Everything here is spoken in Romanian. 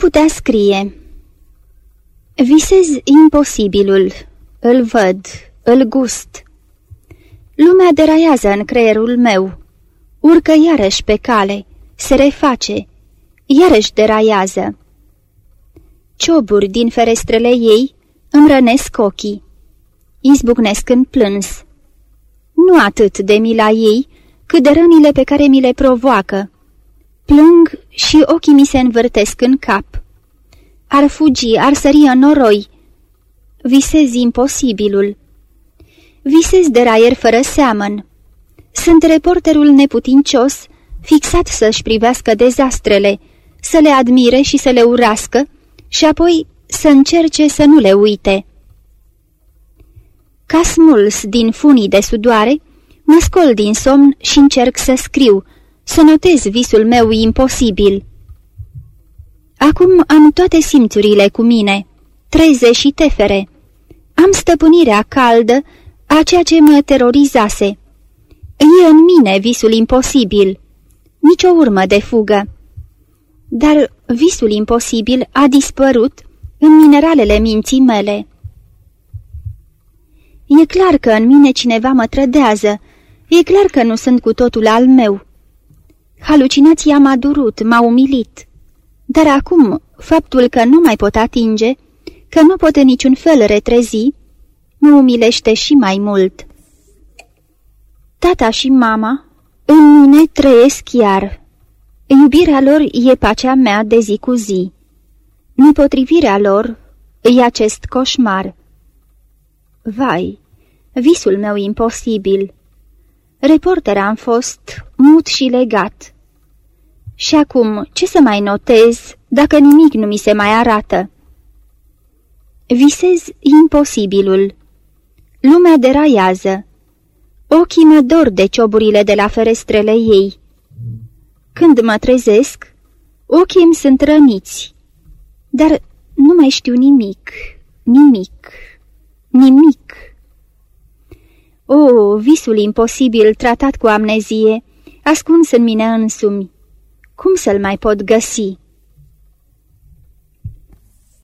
putea scrie. Visez imposibilul, îl văd, îl gust. Lumea deraiază în creierul meu, urcă iarăși pe cale, se reface, iarăși deraiază. Cioburi din ferestrele ei îmi rănesc ochii, izbucnesc în plâns. Nu atât de mila ei, cât de rănile pe care mi le provoacă. Plâng și ochii mi se învârtesc în cap. Ar fugi, ar sări în noroi. Visez imposibilul. Visez de raier fără seamăn. Sunt reporterul neputincios, fixat să-și privească dezastrele, să le admire și să le urască, și apoi să încerce să nu le uite. Ca smuls din funii de sudoare, mă scol din somn și încerc să scriu, să notez visul meu imposibil. Acum am toate simțurile cu mine, treze și tefere. Am stăpânirea caldă a ceea ce mă terorizase. E în mine visul imposibil, nicio urmă de fugă. Dar visul imposibil a dispărut în mineralele minții mele. E clar că în mine cineva mă trădează, e clar că nu sunt cu totul al meu. Halucinația m-a durut, m-a umilit. Dar acum, faptul că nu mai pot atinge, că nu pot în niciun fel retrezi, mă umilește și mai mult. Tata și mama în mine trăiesc iar. Iubirea lor e pacea mea de zi cu zi. Nepotrivirea lor e acest coșmar. Vai, visul meu imposibil. Reporter am fost, mut și legat. Și acum, ce să mai notez dacă nimic nu mi se mai arată? Visez imposibilul. Lumea deraiază. Ochii mă dor de cioburile de la ferestrele ei. Când mă trezesc, ochii îmi sunt răniți. Dar nu mai știu nimic, nimic, nimic. O, visul imposibil tratat cu amnezie, ascuns în mine însumi. Cum să-l mai pot găsi?"